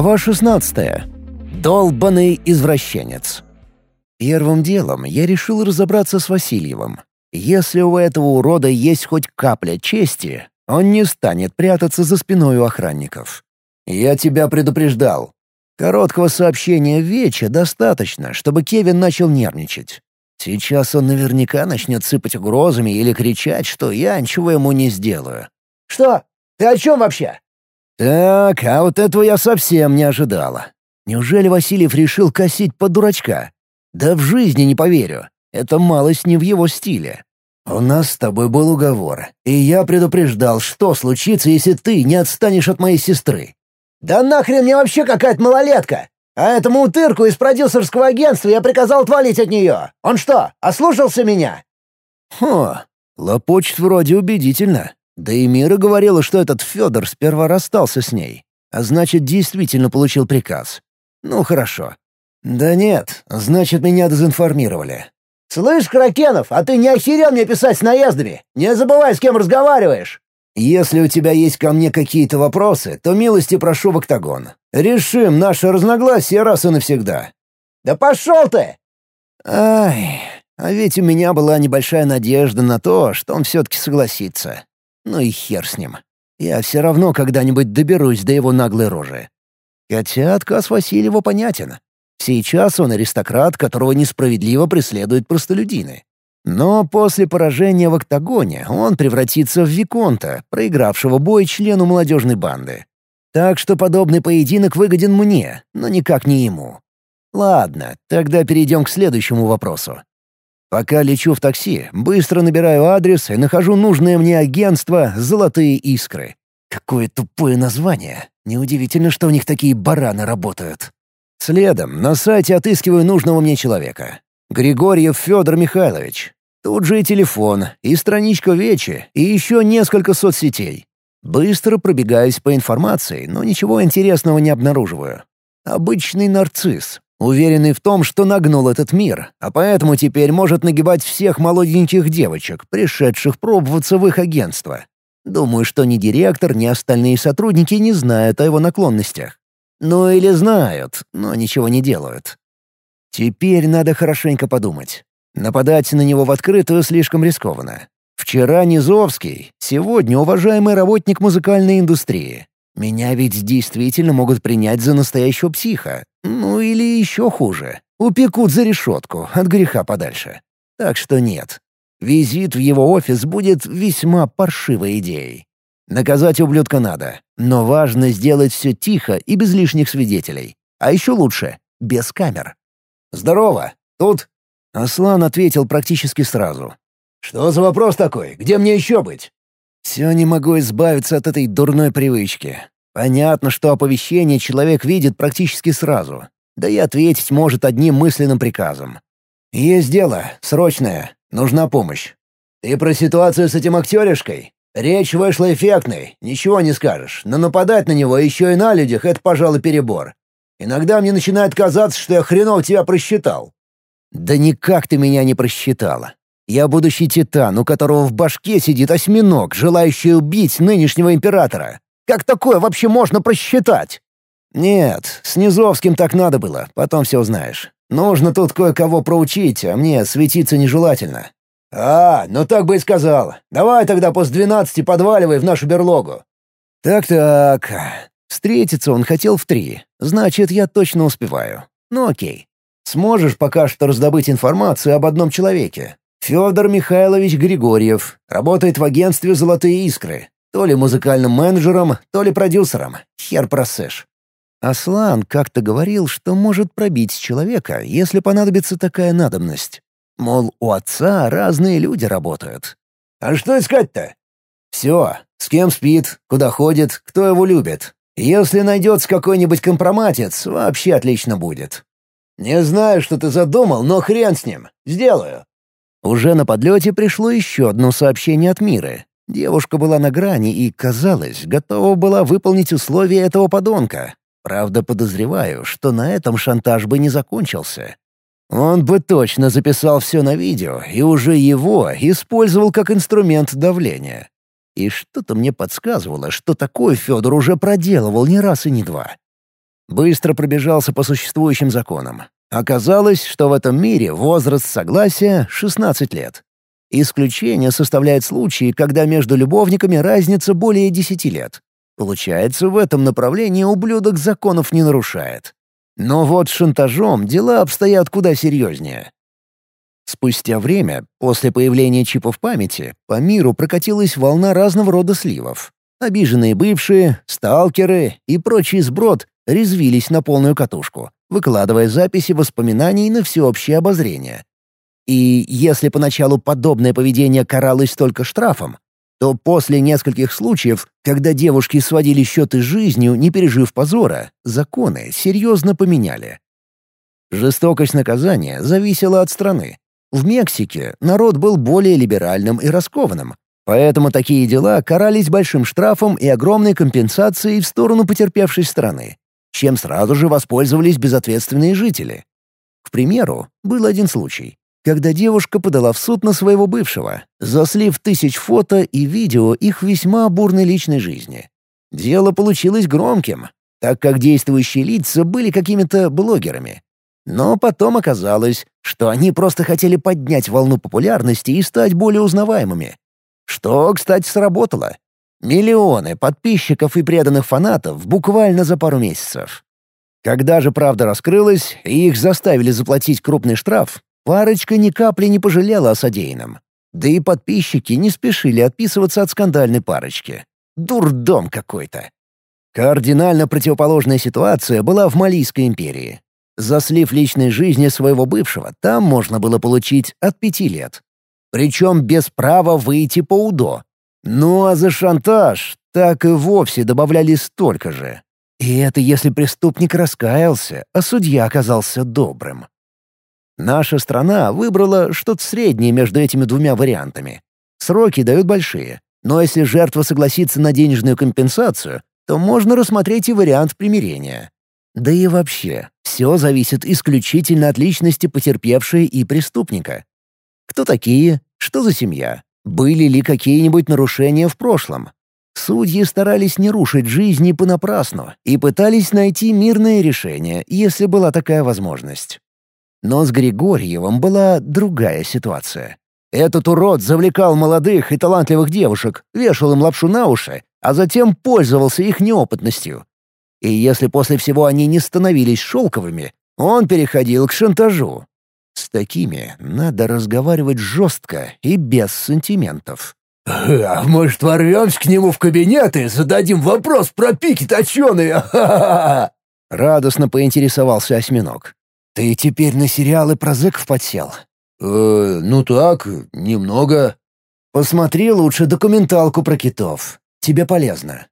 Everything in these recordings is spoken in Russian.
Глава 16. Долбанный извращенец. Первым делом я решил разобраться с Васильевым. Если у этого урода есть хоть капля чести, он не станет прятаться за спиной у охранников. «Я тебя предупреждал». Короткого сообщения Веча достаточно, чтобы Кевин начал нервничать. Сейчас он наверняка начнет сыпать угрозами или кричать, что я ничего ему не сделаю. «Что? Ты о чем вообще?» «Так, а вот этого я совсем не ожидала. Неужели Васильев решил косить под дурачка? Да в жизни не поверю. Это малость не в его стиле. У нас с тобой был уговор, и я предупреждал, что случится, если ты не отстанешь от моей сестры». «Да нахрен мне вообще какая-то малолетка? А этому утырку из продюсерского агентства я приказал отвалить от нее. Он что, ослушался меня?» «Хо, лопочет вроде убедительно. Да и Мира говорила, что этот Федор сперва расстался с ней, а значит, действительно получил приказ. Ну, хорошо. Да нет, значит, меня дезинформировали. «Слышь, Кракенов, а ты не охерел мне писать с наездами? Не забывай, с кем разговариваешь!» «Если у тебя есть ко мне какие-то вопросы, то милости прошу в октагон. Решим наше разногласие раз и навсегда». «Да пошел ты!» «Ай, а ведь у меня была небольшая надежда на то, что он все-таки согласится. Ну и хер с ним. Я все равно когда-нибудь доберусь до его наглой рожи. Хотя отказ Васильева понятен. Сейчас он аристократ, которого несправедливо преследуют простолюдины. Но после поражения в октагоне он превратится в Виконта, проигравшего бой члену молодежной банды. Так что подобный поединок выгоден мне, но никак не ему. Ладно, тогда перейдем к следующему вопросу. Пока лечу в такси, быстро набираю адрес и нахожу нужное мне агентство «Золотые искры». Какое тупое название. Неудивительно, что у них такие бараны работают. Следом на сайте отыскиваю нужного мне человека. Григорьев Федор Михайлович. Тут же и телефон, и страничка Вечи, и еще несколько соцсетей. Быстро пробегаюсь по информации, но ничего интересного не обнаруживаю. Обычный нарцисс, Уверенный в том, что нагнул этот мир, а поэтому теперь может нагибать всех молоденьких девочек, пришедших пробоваться в их агентство. Думаю, что ни директор, ни остальные сотрудники не знают о его наклонностях. Ну или знают, но ничего не делают. Теперь надо хорошенько подумать. Нападать на него в открытую слишком рискованно. Вчера Низовский, сегодня уважаемый работник музыкальной индустрии. Меня ведь действительно могут принять за настоящего психа. Ну или еще хуже. Упекут за решетку, от греха подальше. Так что нет. Визит в его офис будет весьма паршивой идеей. Наказать ублюдка надо, но важно сделать все тихо и без лишних свидетелей. А еще лучше — без камер. «Здорово! Тут?» Аслан ответил практически сразу. «Что за вопрос такой? Где мне еще быть?» Все не могу избавиться от этой дурной привычки. Понятно, что оповещение человек видит практически сразу. Да и ответить может одним мысленным приказом. «Есть дело, срочное, нужна помощь». «Ты про ситуацию с этим актеришкой? Речь вышла эффектной, ничего не скажешь, но нападать на него еще и на людях — это, пожалуй, перебор. Иногда мне начинает казаться, что я хреново тебя просчитал». «Да никак ты меня не просчитала. Я будущий титан, у которого в башке сидит осьминог, желающий убить нынешнего императора. Как такое вообще можно просчитать? Нет, с Низовским так надо было, потом все узнаешь. Нужно тут кое-кого проучить, а мне светиться нежелательно. А, ну так бы и сказал. Давай тогда после двенадцати подваливай в нашу берлогу. Так-так. Встретиться он хотел в три. Значит, я точно успеваю. Ну окей. Сможешь пока что раздобыть информацию об одном человеке. Федор Михайлович Григорьев работает в агентстве «Золотые искры». То ли музыкальным менеджером, то ли продюсером. Хер просышь. Аслан как-то говорил, что может пробить человека, если понадобится такая надобность. Мол, у отца разные люди работают. «А что искать-то?» «Все. С кем спит, куда ходит, кто его любит. Если найдется какой-нибудь компроматец, вообще отлично будет». «Не знаю, что ты задумал, но хрен с ним. Сделаю». Уже на подлете пришло еще одно сообщение от Миры. Девушка была на грани и, казалось, готова была выполнить условия этого подонка. Правда, подозреваю, что на этом шантаж бы не закончился. Он бы точно записал все на видео и уже его использовал как инструмент давления. И что-то мне подсказывало, что такой Федор уже проделывал не раз и не два. Быстро пробежался по существующим законам. Оказалось, что в этом мире возраст согласия — 16 лет. Исключение составляет случаи, когда между любовниками разница более 10 лет. Получается, в этом направлении ублюдок законов не нарушает. Но вот с шантажом дела обстоят куда серьезнее. Спустя время, после появления чипов памяти, по миру прокатилась волна разного рода сливов. Обиженные бывшие, сталкеры и прочий сброд резвились на полную катушку, выкладывая записи воспоминаний на всеобщее обозрение. И если поначалу подобное поведение каралось только штрафом, то после нескольких случаев, когда девушки сводили счеты с жизнью, не пережив позора, законы серьезно поменяли. Жестокость наказания зависела от страны. В Мексике народ был более либеральным и раскованным, поэтому такие дела карались большим штрафом и огромной компенсацией в сторону потерпевшей страны, чем сразу же воспользовались безответственные жители. К примеру, был один случай когда девушка подала в суд на своего бывшего, заслив тысяч фото и видео их весьма бурной личной жизни. Дело получилось громким, так как действующие лица были какими-то блогерами. Но потом оказалось, что они просто хотели поднять волну популярности и стать более узнаваемыми. Что, кстати, сработало. Миллионы подписчиков и преданных фанатов буквально за пару месяцев. Когда же правда раскрылась, и их заставили заплатить крупный штраф, Парочка ни капли не пожалела о содеянном. Да и подписчики не спешили отписываться от скандальной парочки. Дурдом какой-то. Кардинально противоположная ситуация была в Малийской империи. За слив личной жизни своего бывшего там можно было получить от пяти лет. Причем без права выйти по УДО. Ну а за шантаж так и вовсе добавляли столько же. И это если преступник раскаялся, а судья оказался добрым. Наша страна выбрала что-то среднее между этими двумя вариантами. Сроки дают большие, но если жертва согласится на денежную компенсацию, то можно рассмотреть и вариант примирения. Да и вообще, все зависит исключительно от личности потерпевшей и преступника. Кто такие? Что за семья? Были ли какие-нибудь нарушения в прошлом? Судьи старались не рушить жизни понапрасну и пытались найти мирное решение, если была такая возможность. Но с Григорьевым была другая ситуация. Этот урод завлекал молодых и талантливых девушек, вешал им лапшу на уши, а затем пользовался их неопытностью. И если после всего они не становились шелковыми, он переходил к шантажу. С такими надо разговаривать жестко и без сантиментов. «А может, ворвемся к нему в кабинет и зададим вопрос про пики точеные?» Радостно поинтересовался осьминог. «Ты теперь на сериалы про зэков подсел?» «Э, ну так, немного». «Посмотри лучше документалку про китов. Тебе полезно».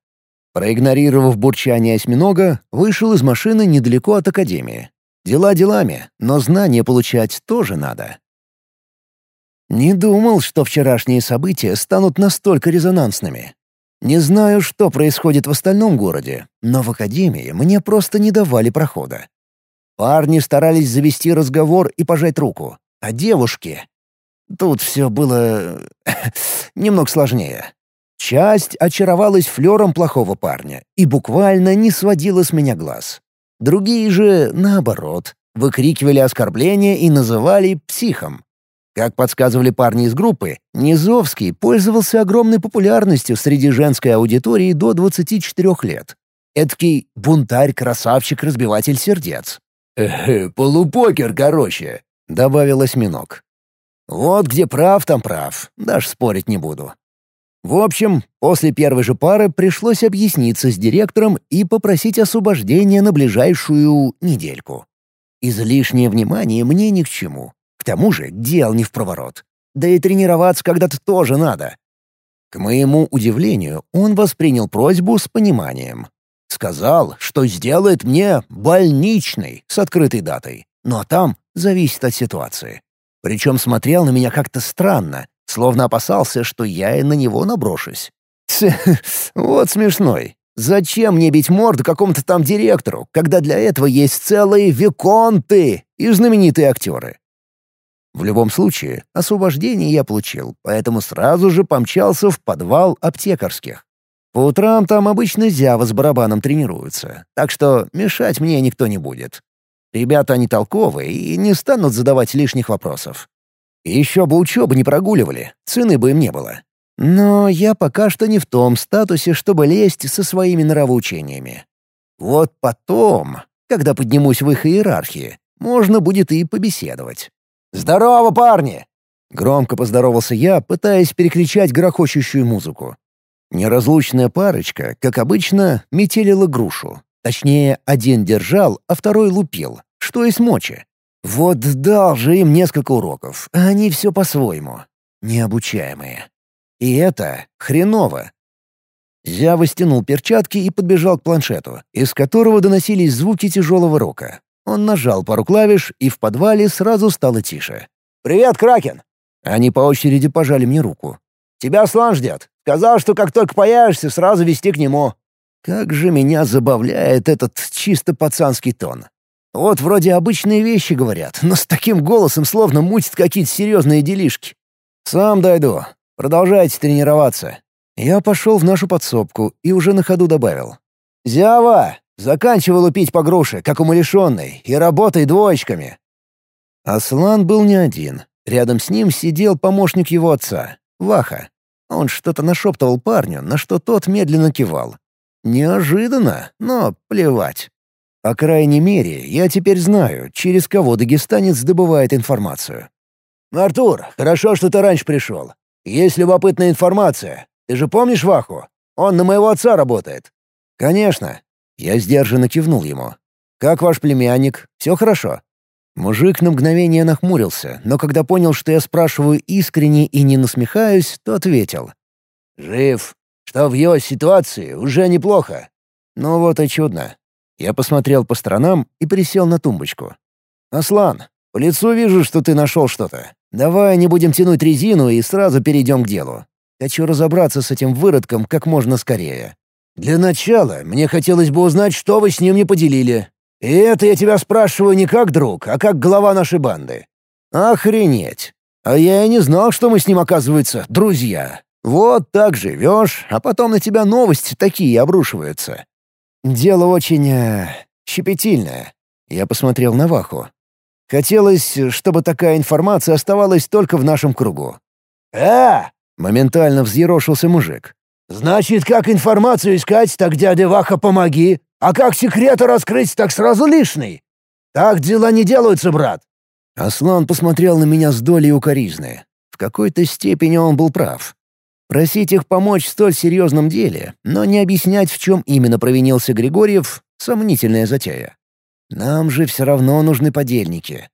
Проигнорировав бурчание осьминога, вышел из машины недалеко от академии. Дела делами, но знания получать тоже надо. Не думал, что вчерашние события станут настолько резонансными. Не знаю, что происходит в остальном городе, но в академии мне просто не давали прохода. Парни старались завести разговор и пожать руку, а девушки... Тут все было... немного сложнее. Часть очаровалась флером плохого парня и буквально не сводила с меня глаз. Другие же, наоборот, выкрикивали оскорбления и называли психом. Как подсказывали парни из группы, Низовский пользовался огромной популярностью среди женской аудитории до 24 лет. Эдакий бунтарь-красавчик-разбиватель сердец. «Э, полупокер, короче», — добавил осьминог. «Вот где прав, там прав. Даже спорить не буду». В общем, после первой же пары пришлось объясниться с директором и попросить освобождения на ближайшую недельку. Излишнее внимание мне ни к чему. К тому же дел не в проворот. Да и тренироваться когда-то тоже надо. К моему удивлению, он воспринял просьбу с пониманием. Сказал, что сделает мне больничный с открытой датой. А там зависит от ситуации. Причем смотрел на меня как-то странно, словно опасался, что я и на него наброшусь. Ть, вот смешной. Зачем мне бить морду какому-то там директору, когда для этого есть целые виконты и знаменитые актеры? В любом случае, освобождение я получил, поэтому сразу же помчался в подвал аптекарских. По утрам там обычно Зява с барабаном тренируются, так что мешать мне никто не будет. Ребята они толковые и не станут задавать лишних вопросов. еще бы учебу не прогуливали, цены бы им не было. Но я пока что не в том статусе, чтобы лезть со своими нравоучениями. Вот потом, когда поднимусь в их иерархии, можно будет и побеседовать. «Здорово, парни!» Громко поздоровался я, пытаясь перекричать грохочущую музыку. Неразлучная парочка, как обычно, метелила грушу. Точнее, один держал, а второй лупил, что есть мочи. Вот дал же им несколько уроков, а они все по-своему. Необучаемые. И это хреново. Зява стянул перчатки и подбежал к планшету, из которого доносились звуки тяжелого рока. Он нажал пару клавиш, и в подвале сразу стало тише. «Привет, Кракен!» Они по очереди пожали мне руку. «Тебя Аслан ждет. Сказал, что как только появишься, сразу вести к нему». Как же меня забавляет этот чисто пацанский тон. Вот вроде обычные вещи говорят, но с таким голосом словно мутят какие-то серьезные делишки. «Сам дойду. Продолжайте тренироваться». Я пошел в нашу подсобку и уже на ходу добавил. «Зява, заканчивай лупить по груше, как умалишенный, и работай двоечками». Аслан был не один. Рядом с ним сидел помощник его отца, Ваха. Он что-то нашептывал парню, на что тот медленно кивал. Неожиданно, но плевать. По крайней мере, я теперь знаю, через кого дагестанец добывает информацию. «Артур, хорошо, что ты раньше пришел. Есть любопытная информация. Ты же помнишь Ваху? Он на моего отца работает». «Конечно». Я сдержанно кивнул ему. «Как ваш племянник? Все хорошо?» Мужик на мгновение нахмурился, но когда понял, что я спрашиваю искренне и не насмехаюсь, то ответил. «Жив. Что в его ситуации уже неплохо». «Ну вот и чудно». Я посмотрел по сторонам и присел на тумбочку. «Аслан, по лицу вижу, что ты нашел что-то. Давай не будем тянуть резину и сразу перейдем к делу. Хочу разобраться с этим выродком как можно скорее. Для начала мне хотелось бы узнать, что вы с ним не поделили. И это я тебя спрашиваю не как друг, а как глава нашей банды. Охренеть. А я и не знал, что мы с ним, оказывается, друзья. Вот так живешь, а потом на тебя новости такие обрушиваются. Дело очень... Э, щепетильное. Я посмотрел на Ваху. Хотелось, чтобы такая информация оставалась только в нашем кругу. «А!» — моментально взъерошился мужик. «Значит, как информацию искать, так дядя Ваха помоги. А как секреты раскрыть, так сразу лишний. Так дела не делаются, брат». Аслан посмотрел на меня с долей укоризны. В какой-то степени он был прав. Просить их помочь в столь серьезном деле, но не объяснять, в чем именно провинился Григорьев — сомнительная затея. Нам же все равно нужны подельники.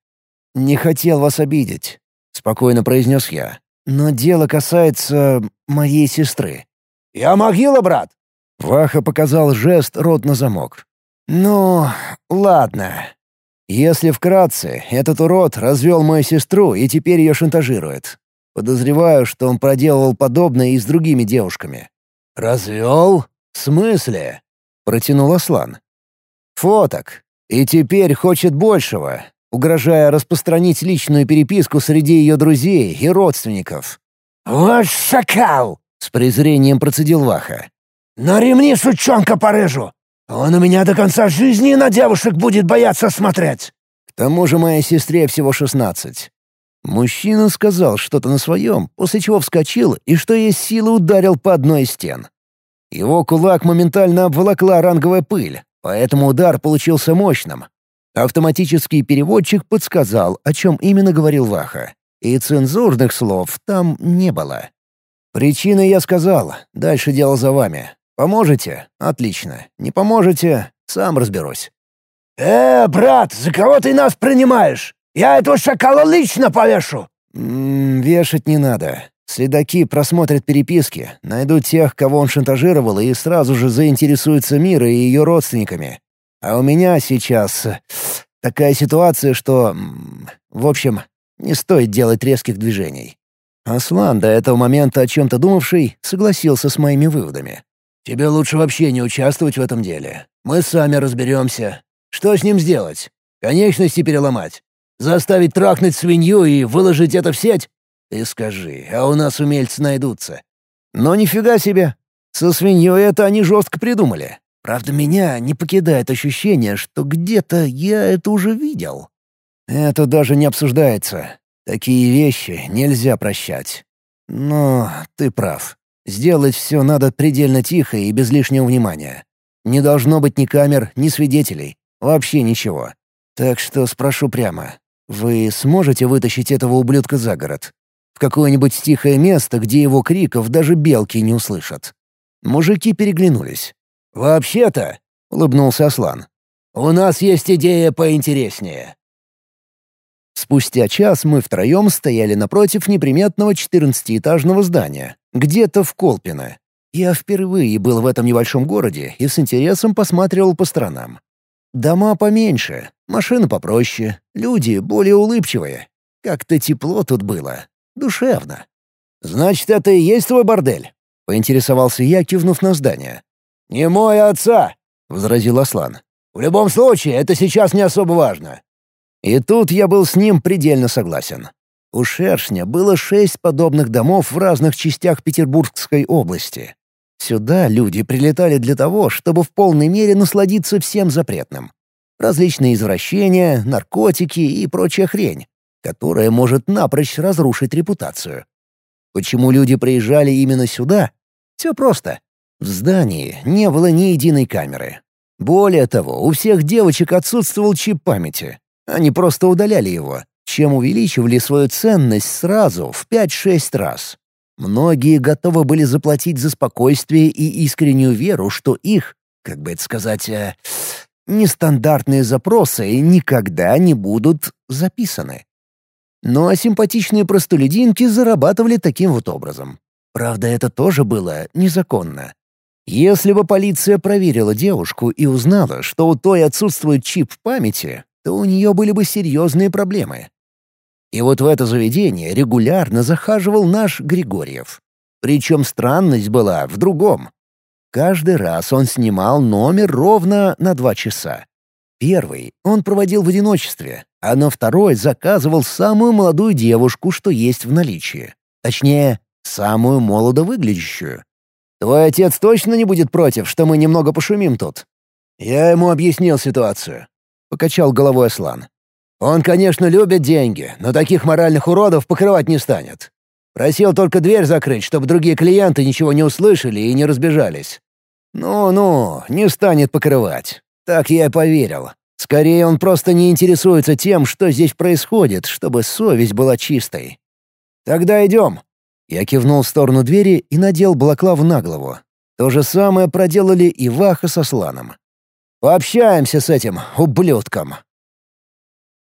«Не хотел вас обидеть», — спокойно произнес я. «Но дело касается моей сестры». «Я могила, брат!» Ваха показал жест рот на замок. «Ну, ладно. Если вкратце, этот урод развел мою сестру и теперь ее шантажирует. Подозреваю, что он проделывал подобное и с другими девушками». «Развел? В смысле?» — протянул Аслан. «Фоток. И теперь хочет большего, угрожая распространить личную переписку среди ее друзей и родственников». «Вот шакал!» — с презрением процедил Ваха. «На ремни сучонка порежу! Он у меня до конца жизни на девушек будет бояться смотреть!» К тому же моей сестре всего шестнадцать. Мужчина сказал что-то на своем, после чего вскочил и что есть силы ударил по одной из стен. Его кулак моментально обволокла ранговая пыль, поэтому удар получился мощным. Автоматический переводчик подсказал, о чем именно говорил Ваха, и цензурных слов там не было. Причины я сказал, дальше дело за вами. Поможете? Отлично. Не поможете? Сам разберусь. «Э, брат, за кого ты нас принимаешь? Я этого шакала лично повешу!» М -м, «Вешать не надо. Следаки просмотрят переписки, найдут тех, кого он шантажировал, и сразу же заинтересуются Мирой и ее родственниками. А у меня сейчас такая ситуация, что... В общем, не стоит делать резких движений». Аслан, до этого момента о чем-то думавший, согласился с моими выводами. Тебе лучше вообще не участвовать в этом деле. Мы сами разберемся. Что с ним сделать? Конечности переломать? Заставить трахнуть свинью и выложить это в сеть? Ты скажи, а у нас умельцы найдутся. Но нифига себе. Со свиньей это они жестко придумали. Правда, меня не покидает ощущение, что где-то я это уже видел. Это даже не обсуждается. Такие вещи нельзя прощать. Но ты прав. Сделать все надо предельно тихо и без лишнего внимания. Не должно быть ни камер, ни свидетелей. Вообще ничего. Так что спрошу прямо. Вы сможете вытащить этого ублюдка за город? В какое-нибудь тихое место, где его криков даже белки не услышат. Мужики переглянулись. «Вообще-то», — улыбнулся Аслан, — «у нас есть идея поинтереснее». Спустя час мы втроем стояли напротив неприметного четырнадцатиэтажного здания, где-то в Колпино. Я впервые был в этом небольшом городе и с интересом посматривал по сторонам. Дома поменьше, машины попроще, люди более улыбчивые. Как-то тепло тут было, душевно. «Значит, это и есть твой бордель?» — поинтересовался я, кивнув на здание. «Не мой отца», — возразил Аслан. «В любом случае, это сейчас не особо важно». И тут я был с ним предельно согласен. У Шершня было шесть подобных домов в разных частях Петербургской области. Сюда люди прилетали для того, чтобы в полной мере насладиться всем запретным. Различные извращения, наркотики и прочая хрень, которая может напрочь разрушить репутацию. Почему люди приезжали именно сюда? Все просто. В здании не было ни единой камеры. Более того, у всех девочек отсутствовал чип памяти. Они просто удаляли его, чем увеличивали свою ценность сразу в 5-6 раз. Многие готовы были заплатить за спокойствие и искреннюю веру, что их, как бы это сказать, э, нестандартные запросы никогда не будут записаны. Но симпатичные простолюдинки зарабатывали таким вот образом. Правда, это тоже было незаконно. Если бы полиция проверила девушку и узнала, что у той отсутствует чип в памяти, то у нее были бы серьезные проблемы. И вот в это заведение регулярно захаживал наш Григорьев. Причем странность была в другом. Каждый раз он снимал номер ровно на два часа. Первый он проводил в одиночестве, а на второй заказывал самую молодую девушку, что есть в наличии. Точнее, самую молодо выглядящую. «Твой отец точно не будет против, что мы немного пошумим тут?» «Я ему объяснил ситуацию», — покачал головой Аслан. Он, конечно, любит деньги, но таких моральных уродов покрывать не станет. Просил только дверь закрыть, чтобы другие клиенты ничего не услышали и не разбежались. Ну-ну, не станет покрывать. Так я и поверил. Скорее, он просто не интересуется тем, что здесь происходит, чтобы совесть была чистой. «Тогда идем». Я кивнул в сторону двери и надел балаклаву на голову. То же самое проделали и Ваха со Сланом. «Пообщаемся с этим ублюдком».